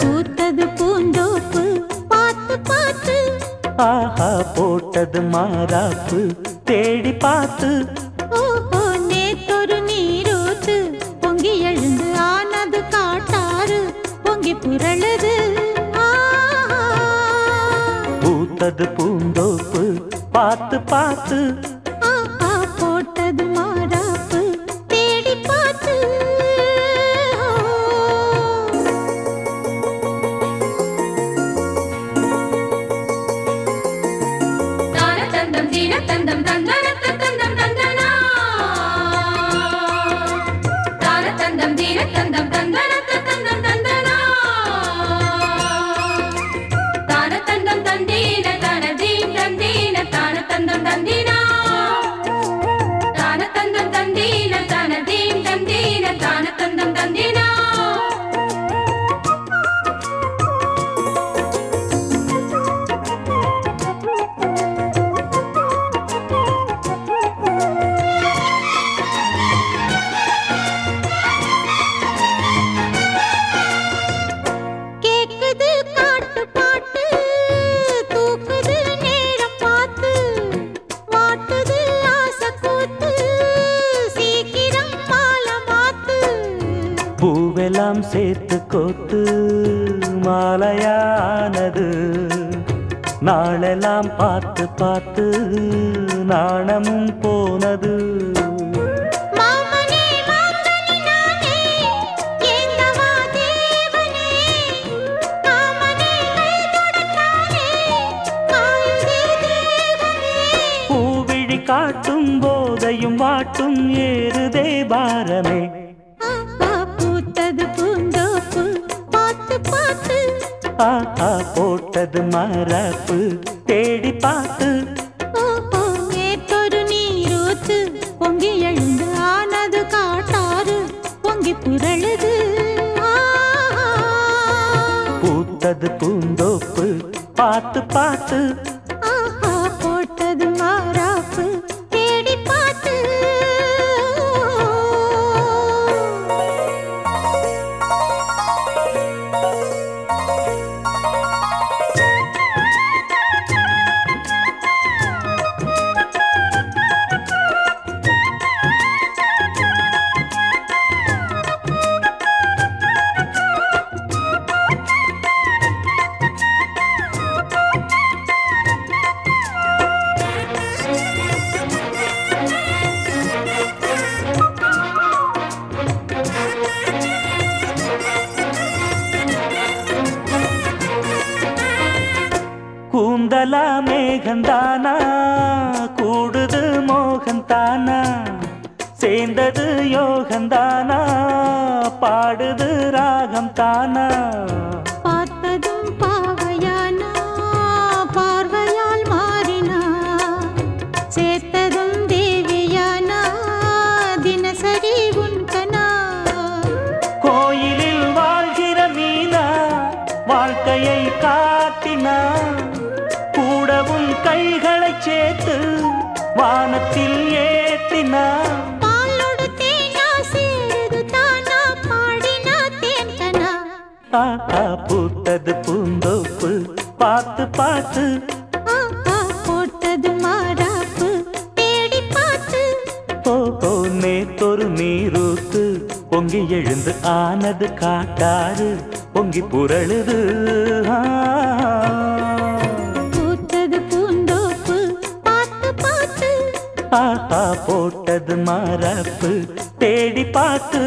பூத்தது பூந்தோப்பு பார்த்து பார்த்து. ஆஹா போட்டது மாறாப்பு தேடி பார்த்து. ஓஹோ நேத்தொரு நீரூத்து பொங்கி எழுந்து ஆனது காட்டாறு பொங்கி புரளுது பூத்தது பூந்தோப்பு பார்த்து பார்த்து. தானதந்தம் தீனதந்தம் தந்தனதந்தம் தந்தனா. தானதந்தம் தீனதந்தம் பூவெல்லாம் சேர்த்து கோத்து மாலையானது. நாளெல்லாம் பார்த்து பார்த்து நாணமும் போனது. காட்டும் போதையும் வாட்டும் ஏறுதே பாரமே. பார்த்து. ஆஹா போட்டது மரப்பு தேடி பார்த்து. ஏத்தொரு நீரூத்து பொங்கி எழுந்து ஆனது காட்டாறு. பொங்கி புரளுது. ஆஹா. பூத்தது பூந்தோப்பு. பார்த்து பார்த்து. கூந்தலா மேகந்தானா? கூடுது மோகந்தானா? சேர்ந்தது யோகந்தானா? பாடுது ராகம் தானா சேர்த்து வானத்தில் ஆஹா பூத்தது பூந்தோப்பு பார்த்து பார்த்து. போட்டது மாறாப்பு தேடி பார்த்து. ஓஹோ நேத்தொரு நீரூத்து பொங்கி எழுந்து ஆனது காட்டாறு பொங்கி புரளுது ஆ. ஆஹா போட்டது மரப்பு தேடி பார்த்து